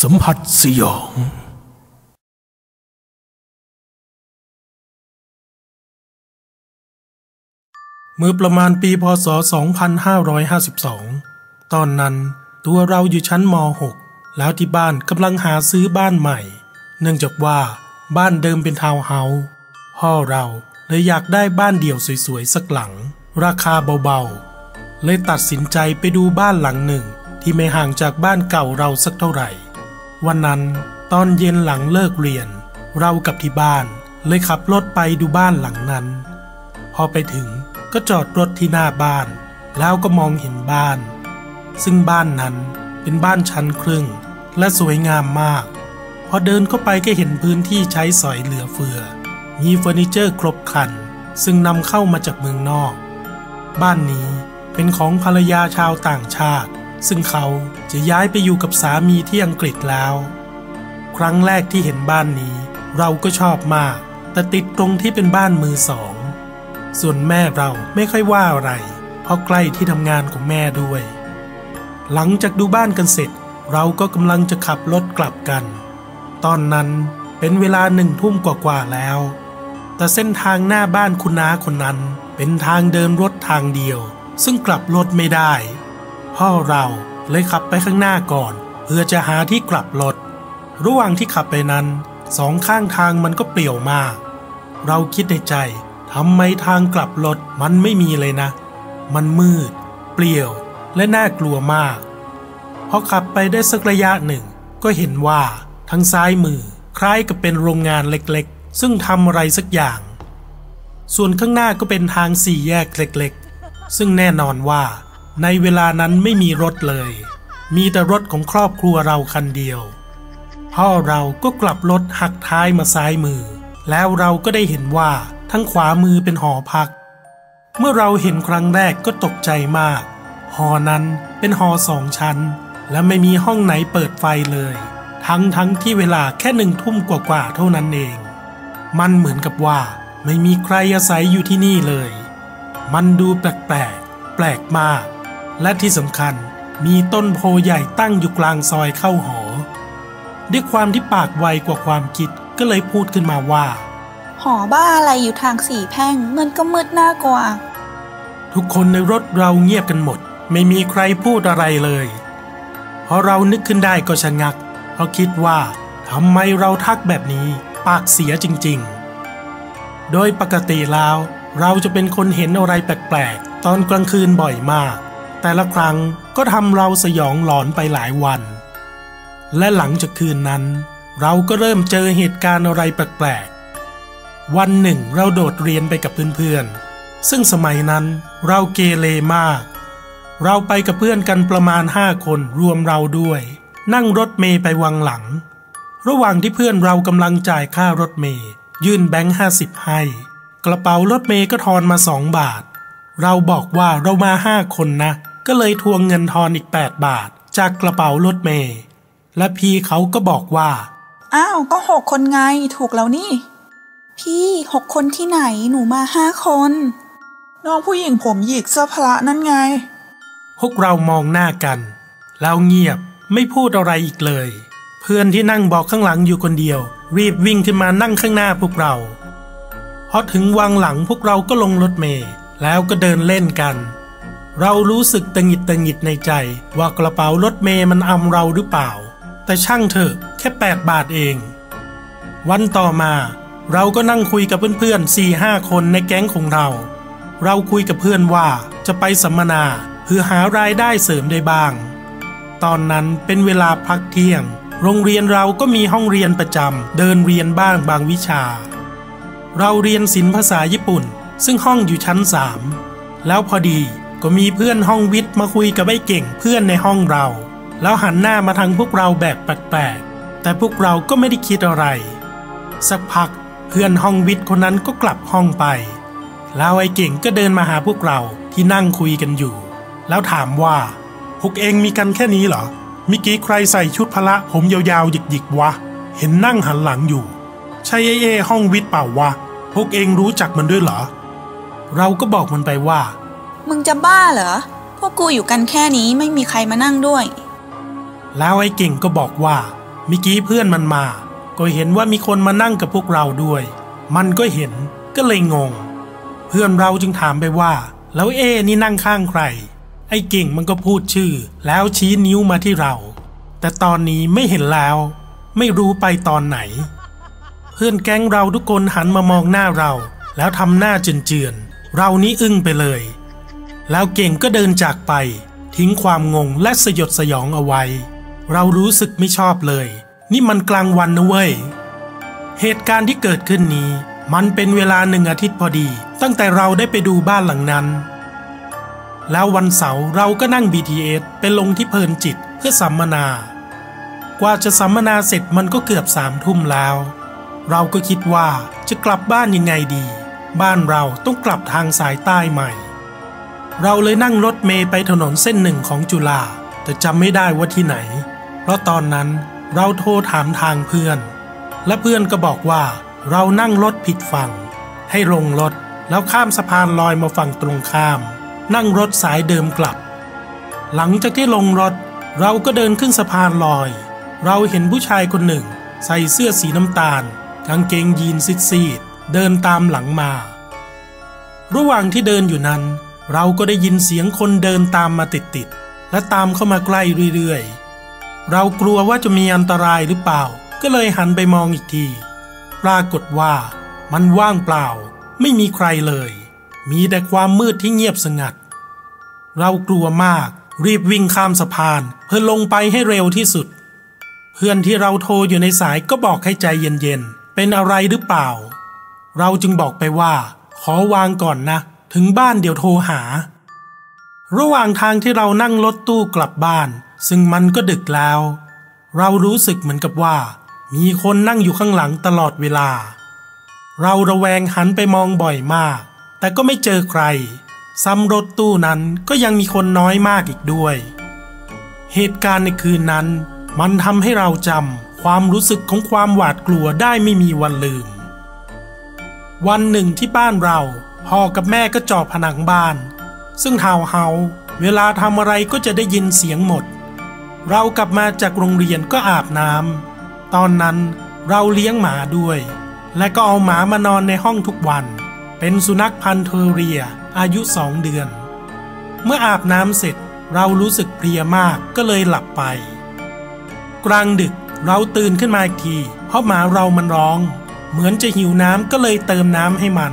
สัมผัสสยอง เมื่อประมาณปีพศ 2552 ตอนนั้นตัวเราอยู่ชั้นม .6 แล้วที่บ้านกำลังหาซื้อบ้านใหม่ เนื่องจากว่าบ้านเดิมเป็นทาวน์เฮาส์พ่อเราเลยอยากได้บ้านเดี่ยวสวยๆ สักหลัง ราคาเบาๆ เลยตัดสินใจไปดูบ้านหลังหนึ่งที่ไม่ห่างจากบ้านเก่าเราสักเท่าไหร่ วันนั้นตอนเย็นหลังเลิกเรียน เรากับที่บ้านเลยขับรถไปดูบ้านหลังนั้น พอไปถึงก็จอดรถที่หน้าบ้าน แล้วก็มองเห็นบ้าน ซึ่งบ้านนั้นเป็นบ้านชั้นครึ่ง และสวยงามมาก พอเดินเข้าไปก็เห็นพื้นที่ใช้สอยเหลือเฟือ มีเฟอร์นิเจอร์ครบครัน ซึ่งนำเข้ามาจากเมืองนอก บ้านนี้เป็นของภรรยาชาวต่างชาติ ซึ่งเขาจะย้ายไปอยู่กับสามีที่อังกฤษแล้ว ครั้งแรกที่เห็นบ้านนี้ เราก็ชอบมาก แต่ติดตรงที่เป็นบ้านมือสอง ส่วนแม่เราไม่ค่อยว่าอะไร เพราะใกล้ที่ทำงานของแม่ด้วย หลังจากดูบ้านกันเสร็จ เราก็กำลังจะขับรถกลับกัน ตอนนั้นเป็นเวลาหนึ่งทุ่มกว่าๆแล้ว แต่เส้นทางหน้าบ้านคุณน้าคนนั้นเป็นทางเดินรถทางเดียว ซึ่งกลับรถไม่ได้ พ่อเราเลยขับไปข้างหน้าก่อน เพื่อจะหาที่กลับรถ ระหว่างที่ขับไปนั้นสองข้างทางมันก็เปลี่ยวมาก เราคิดในใจทำไมทางกลับรถมันไม่มีเลยนะ มันมืด เปลี่ยวและน่ากลัวมากพอขับไปได้สักระยะหนึ่ง ก็เห็นว่าทางซ้ายมือคล้ายกับเป็นโรงงานเล็กๆ ซึ่งทำอะไรสักอย่าง ส่วนข้างหน้าก็เป็นทางสี่แยกเล็กๆ ซึ่งแน่นอนว่า ในเวลานั้นไม่มีรถเลย มีแต่รถของครอบครัวเราคันเดียว พ่อเราก็กลับรถหักท้ายมาซ้ายมือ แล้วเราก็ได้เห็นว่าทั้งขวามือเป็นหอพัก เมื่อเราเห็นครั้งแรกก็ตกใจมาก หอนั้นเป็นหอสองชั้น และไม่มีห้องไหนเปิดไฟเลย ทั้งทั้งที่เวลาแค่หนึ่งทุ่มกว่าๆเท่านั้นเอง มันเหมือนกับว่าไม่มีใครอาศัยอยู่ที่นี่เลย มันดูแปลกๆแปลกมาก และที่สำคัญมีต้นโพใหญ่ตั้งอยู่กลางซอยเข้าหอ ด้วยความที่ปากไวกว่าความคิดก็เลยพูดขึ้นมาว่า หอบ้าอะไรอยู่ทางสี่แพร่งมันก็มืดน่ากลัวทุกคนในรถเราเงียบกันหมด ไม่มีใครพูดอะไรเลยพอเรานึกขึ้นได้ก็ชะงัก เพราะคิดว่าทำไมเราทักแบบนี้ ปากเสียจริง ๆ โดยปกติแล้ว เราจะเป็นคนเห็นอะไรแปลกๆ ตอนกลางคืนบ่อยมาก แต่ละครั้งก็ทำเราสยองหลอนไปหลายวัน และหลังจากคืนนั้น เราก็เริ่มเจอเหตุการณ์อะไรแปลกๆ วันหนึ่งเราโดดเรียนไปกับเพื่อนๆ ซึ่งสมัยนั้นเราเกเรมาก เราไปกับเพื่อนกันประมาณห้าคนรวมเราด้วย นั่งรถเมย์ไปวังหลัง ระหว่างที่เพื่อนเรากำลังจ่ายค่ารถเมย์ยื่นแบงค์ห้าสิบให้ กระเป๋ารถเมย์ก็ทอนมาสองบาท เราบอกว่าเรามาห้าคนนะ ก็เลยทวงเงินทอนอีกแปดบาท จากกระเป๋ารถเมย์และพี่เขาก็บอกว่า อ้าวก็หกคนไงถูกแล้วนี่ พี่หกคนที่ไหนหนูมาห้าคน น้องผู้หญิงผมหยิกเสื้อพละนั่นไง พวกเรามองหน้ากัน แล้วเงียบไม่พูดอะไรอีกเลย เพื่อนที่นั่งบอกข้างหลังอยู่คนเดียว รีบวิ่งขึ้นมานั่งข้างหน้าพวกเราพอถึงวังหลังพวกเราก็ลงรถเมล์แล้วก็เดินเล่นกัน เรารู้สึกตะหงิดตะหงิดในใจ ว่ากระเป๋ารถเมล์มันอำเราหรือเปล่า แต่ช่างเถอะแค่แปดบาทเอง วันต่อมา เราก็นั่งคุยกับเพื่อนๆสี่ห้าคนในแก๊งของเรา เราคุยกับเพื่อนว่าจะไปสัมมนาเพื่อหารายได้เสริมได้บ้าง ตอนนั้นเป็นเวลาพักเที่ยง โรงเรียนเราก็มีห้องเรียนประจำเดินเรียนบ้างบางวิชา เราเรียนศิลปภาษาญี่ปุ่น ซึ่งห้องอยู่ชั้นสามแล้วพอดี ก็มีเพื่อนห้องวิทย์มาคุยกับไอ้เก่งเพื่อนในห้องเรา แล้วหันหน้ามาทางพวกเราแบบแปลกๆ แต่พวกเราก็ไม่ได้คิดอะไร สักพักเพื่อนห้องวิทย์คนนั้นก็กลับห้องไป แล้วไอ้เก่งก็เดินมาหาพวกเราที่นั่งคุยกันอยู่ แล้วถามว่า พวกเองมีกันแค่นี้เหรอมิกี้ใครใส่ชุดพละผมยาวๆ หยิกๆวะ เห็นนั่งหันหลังอยู่ ใช่เอเอห้องวิทย์เปล่าวะ พวกเองรู้จักมันด้วยเหรอ เราก็บอกมันไปว่า มึงจะบ้าเหรอ พวกกูอยู่กันแค่นี้ไม่มีใครมานั่งด้วย แล้วไอ้เก่งก็บอกว่ามิกี้เพื่อนมันมา ก็เห็นว่ามีคนมานั่งกับพวกเราด้วย มันก็เห็นก็เลยงง เพื่อนเราจึงถามไปว่า แล้วเอนี่นั่งข้างใคร ไอ้เก่งมันก็พูดชื่อ แล้วชี้นิ้วมาที่เรา แต่ตอนนี้ไม่เห็นแล้ว ไม่รู้ไปตอนไหน เพื่อนแก๊งเราทุกคนหันมามองหน้าเรา แล้วทำหน้าเจือนๆเรานี้อึ้งไปเลย แล้วเก่งก็เดินจากไป ทิ้งความงงและสยดสยองเอาไว้ เรารู้สึกไม่ชอบเลย นี่มันกลางวันนะเว้ย เหตุการณ์ที่เกิดขึ้นนี้ มันเป็นเวลาหนึ่งอาทิตย์พอดี ตั้งแต่เราได้ไปดูบ้านหลังนั้น แล้ววันเสาร์เราก็นั่ง BTS ไปลงที่เพลินจิตเพื่อสัมมนา กว่าจะสัมมนาเสร็จมันก็เกือบสามทุ่มแล้ว เราก็คิดว่าจะกลับบ้านยังไงดี บ้านเราต้องกลับทางสายใต้ใหม่ เราเลยนั่งรถเมย์ไปถนนเส้นหนึ่งของจุฬาแต่จำไม่ได้ว่าที่ไหน เพราะตอนนั้นเราโทรถามทางเพื่อน และเพื่อนก็บอกว่าเรานั่งรถผิดฝั่ง ให้ลงรถแล้วข้ามสะพานลอยมาฝั่งตรงข้าม นั่งรถสายเดิมกลับ หลังจากที่ลงรถ เราก็เดินขึ้นสะพานลอย เราเห็นผู้ชายคนหนึ่ง ใส่เสื้อสีน้ำตาล กางเกงยีนซิดซีดเดินตามหลังมา ระหว่างที่เดินอยู่นั้น เราก็ได้ยินเสียงคนเดินตามมาติดๆ และตามเข้ามาใกล้เรื่อยๆ เรากลัวว่าจะมีอันตรายหรือเปล่า ก็เลยหันไปมองอีกที ปรากฏว่ามันว่างเปล่า ไม่มีใครเลย มีแต่ความมืดที่เงียบสงัด เรากลัวมาก รีบวิ่งข้ามสะพาน เพื่อลงไปให้เร็วที่สุด เพื่อนที่เราโทรอยู่ในสายก็บอกให้ใจเย็นๆ เป็นอะไรหรือเปล่า เราจึงบอกไปว่า ขอวางก่อนนะ ถึงบ้านเดี๋ยวโทรหา ระหว่างทางที่เรานั่งรถตู้กลับบ้าน ซึ่งมันก็ดึกแล้ว เรารู้สึกเหมือนกับว่า มีคนนั่งอยู่ข้างหลังตลอดเวลา เราระแวงหันไปมองบ่อยมาก แต่ก็ไม่เจอใคร ซ้ำรถตู้นั้นก็ยังมีคนน้อยมากอีกด้วย เหตุการณ์ในคืนนั้น มันทำให้เราจำความรู้สึกของความหวาดกลัวได้ไม่มีวันลืมวันหนึ่งที่บ้านเรา พ่อกับแม่ก็จอผนังบ้าน ซึ่งทาวเฮาเวลาทำอะไรก็จะได้ยินเสียงหมด เรากลับมาจากโรงเรียนก็อาบน้ำตอนนั้นเราเลี้ยงหมาด้วย และก็เอาหมามานอนในห้องทุกวัน เป็นสุนัขพันธุ์เทอเรียอายุสองเดือน เมื่ออาบน้ำเสร็จเรารู้สึกเพลียมากก็เลยหลับไป กลางดึกเราตื่นขึ้นมาอีกที เพราะหมาเรามันร้อง เหมือนจะหิวน้ำก็เลยเติมน้ำให้มัน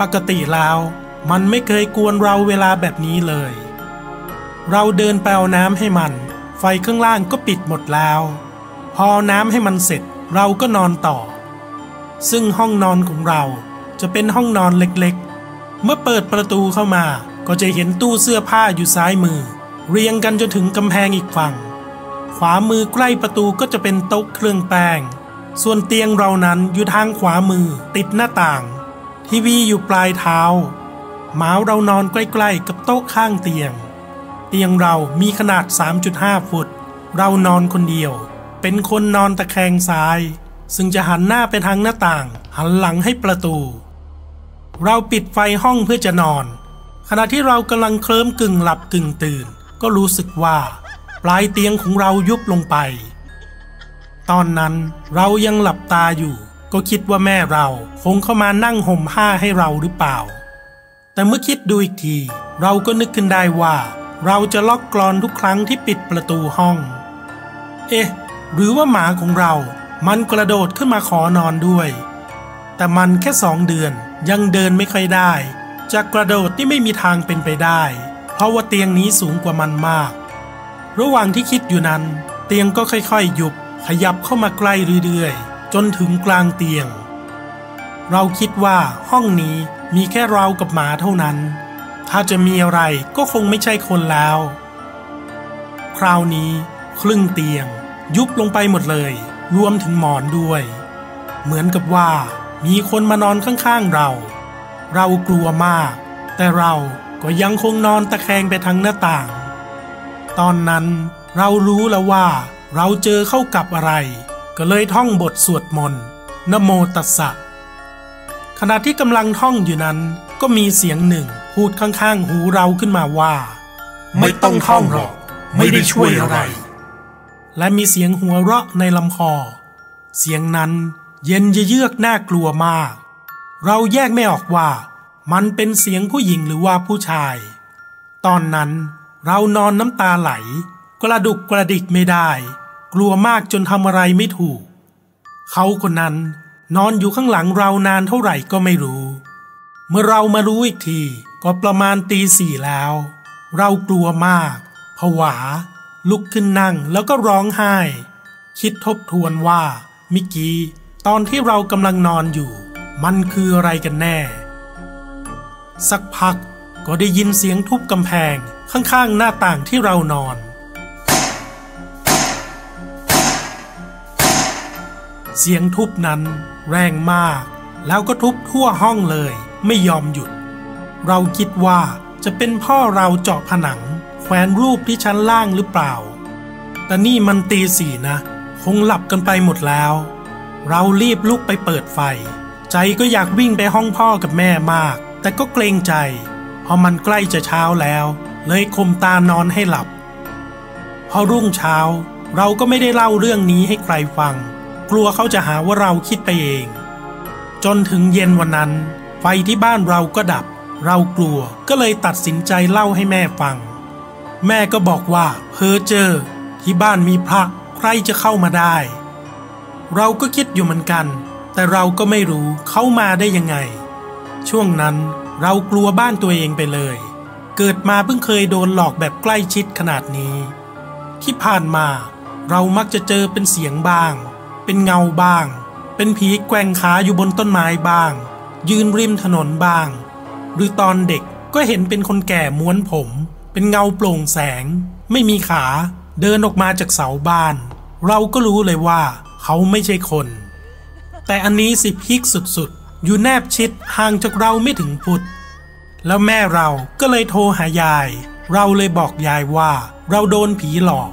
ปกติแล้วมันไม่เคยกวนเราเวลาแบบนี้เลย เราเดินไปเอาน้ำให้มัน ไฟข้างล่างก็ปิดหมดแล้ว พอน้ำให้มันเสร็จเราก็นอนต่อ ซึ่งห้องนอนของเราจะเป็นห้องนอนเล็กๆ เมื่อเปิดประตูเข้ามาก็จะเห็นตู้เสื้อผ้าอยู่ซ้ายมือ เรียงกันจนถึงกำแพงอีกฝั่ง ขวามือใกล้ประตูก็จะเป็นโต๊ะเครื่องแป้ง ส่วนเตียงเรานั้นอยู่ทางขวามือติดหน้าต่าง ทีวีอยู่ปลายเท้าหมาเรานอนใกล้ๆ กับโต๊ะข้างเตียง เตียงเรามีขนาด 3.5 ฟุต เรานอนคนเดียว เป็นคนนอนตะแคงซ้าย ซึ่งจะหันหน้าไปทางหน้าต่าง หันหลังให้ประตู เราปิดไฟห้องเพื่อจะนอน ขณะที่เรากำลังเคลิ้มกึ่งหลับกึ่งตื่น ก็รู้สึกว่า ปลายเตียงของเรายุบลงไป ตอนนั้นเรายังหลับตาอยู่ ก็คิดว่าแม่เราคงเข้ามานั่งห่มผ้าให้เราหรือเปล่า แต่เมื่อคิดดูอีกที เราก็นึกขึ้นได้ว่า เราจะล็อกกรอนทุกครั้งที่ปิดประตูห้อง เอ๊ะ หรือว่าหมาของเรา มันกระโดดขึ้นมาขอนอนด้วย แต่มันแค่สองเดือนยังเดินไม่ค่อยได้จะกระโดดที่ไม่มีทางเป็นไปได้ เพราะว่าเตียงนี้สูงกว่ามันมาก ระหว่างที่คิดอยู่นั้น เตียงก็ค่อยๆยุบขยับเข้ามาใกล้เรื่อยๆ จนถึงกลางเตียง เราคิดว่าห้องนี้มีแค่เรากับหมาเท่านั้น ถ้าจะมีอะไรก็คงไม่ใช่คนแล้ว คราวนี้ครึ่งเตียง ยุบลงไปหมดเลย รวมถึงหมอนด้วย เหมือนกับว่า มีคนมานอนข้างๆเรา เรากลัวมาก แต่เราก็ยังคงนอนตะแคงไปทางหน้าต่าง ตอนนั้นเรารู้แล้วว่าเราเจอเข้ากับอะไร ก็เลยท่องบทสวดมนต์นโมตัสสะ ขณะที่กำลังท่องอยู่นั้น ก็มีเสียงหนึ่งพูดข้างๆ หูเราขึ้นมาว่า ไม่ต้องท่องหรอก ไม่ได้ช่วยอะไร และมีเสียงหัวเราะในลำคอ เสียงนั้นเย็นเยือกน่ากลัวมาก เราแยกไม่ออกว่า มันเป็นเสียงผู้หญิงหรือว่าผู้ชาย ตอนนั้นเรานอนน้ำตาไหล กระดุกกระดิกไม่ได้ กลัวมากจนทำอะไรไม่ถูก เขาคนนั้นนอนอยู่ข้างหลังเรานานเท่าไหร่ก็ไม่รู้ เมื่อเรามารู้อีกทีก็ประมาณตีสี่แล้ว เรากลัวมาก ผวา ลุกขึ้นนั่งแล้วก็ร้องไห้ คิดทบทวนว่า มิกี้ ตอนที่เรากำลังนอนอยู่ มันคืออะไรกันแน่ สักพักก็ได้ยินเสียงทุบกำแพงข้างๆหน้าต่างที่เรานอน เสียงทุบนั้นแรงมาก แล้วก็ทุบทั่วห้องเลย ไม่ยอมหยุด เราคิดว่าจะเป็นพ่อเราเจาะผนัง แขวนรูปที่ชั้นล่างหรือเปล่า แต่นี่มันตีสี่นะ คงหลับกันไปหมดแล้ว เรารีบลุกไปเปิดไฟ ใจก็อยากวิ่งไปห้องพ่อกับแม่มาก แต่ก็เกรงใจพอมันใกล้จะเช้าแล้ว เลยคมตานอนให้หลับ พอรุ่งเช้าเราก็ไม่ได้เล่าเรื่องนี้ให้ใครฟัง กลัวเขาจะหาว่าเราคิดไปเอง จนถึงเย็นวันนั้น ไฟที่บ้านเราก็ดับ เรากลัวก็เลยตัดสินใจเล่าให้แม่ฟัง แม่ก็บอกว่าเพอเจอ ที่บ้านมีพระใครจะเข้ามาได้ เราก็คิดอยู่เหมือนกัน แต่เราก็ไม่รู้เขามาได้ยังไง ช่วงนั้นเรากลัวบ้านตัวเองไปเลย เกิดมาเพิ่งเคยโดนหลอกแบบใกล้ชิดขนาดนี้ ที่ผ่านมาเรามักจะเจอเป็นเสียงบ้าง เป็นเงาบ้าง เป็นผีแกว่งขาอยู่บนต้นไม้บ้าง ยืนริมถนนบ้าง หรือตอนเด็กก็เห็นเป็นคนแก่ม้วนผม เป็นเงาโปร่งแสง ไม่มีขา เดินออกมาจากเสาบ้าน เราก็รู้เลยว่าเขาไม่ใช่คน แต่อันนี้สิพิกสุดๆ อยู่แนบชิดห่างจากเราไม่ถึงฟุตแล้วแม่เราก็เลยโทรหายาย เราเลยบอกยายว่า เราโดนผีหลอก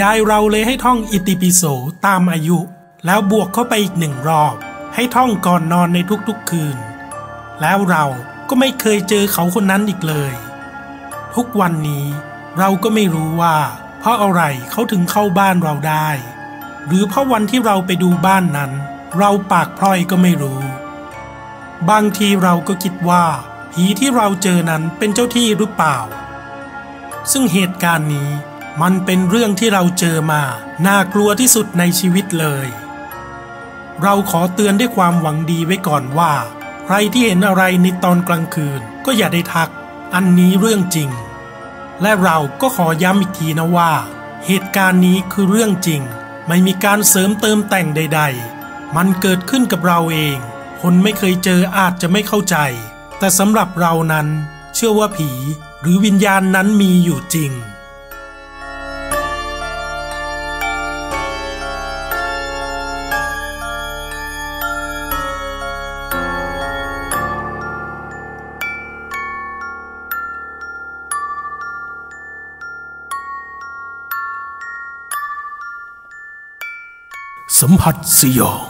ยายเราเลยให้ท่องอิติปิโสตามอายุ แล้วบวกเข้าไปอีกหนึ่งรอบ ให้ท่องก่อนนอนในทุกๆคืน แล้วเราก็ไม่เคยเจอเขาคนนั้นอีกเลย ทุกวันนี้เราก็ไม่รู้ว่า เพราะอะไรเขาถึงเข้าบ้านเราได้ หรือเพราะวันที่เราไปดูบ้านนั้น เราปากพร่อยก็ไม่รู้ บางทีเราก็คิดว่า ผีที่เราเจอนั้นเป็นเจ้าที่หรือเปล่า ซึ่งเหตุการณ์นี้ มันเป็นเรื่องที่เราเจอมา น่ากลัวที่สุดในชีวิตเลย เราขอเตือนด้วยความหวังดีไว้ก่อนว่า ใครที่เห็นอะไรในตอนกลางคืนก็อย่าได้ทัก อันนี้เรื่องจริง และเราก็ขอย้ำอีกทีนะว่า เหตุการณ์นี้คือเรื่องจริง ไม่มีการเสริมเติมแต่งใด ๆ มันเกิดขึ้นกับเราเอง คนไม่เคยเจออาจจะไม่เข้าใจ แต่สำหรับเรานั้น เชื่อว่าผีหรือวิญญาณนั้นมีอยู่จริง สัมผัสสยอง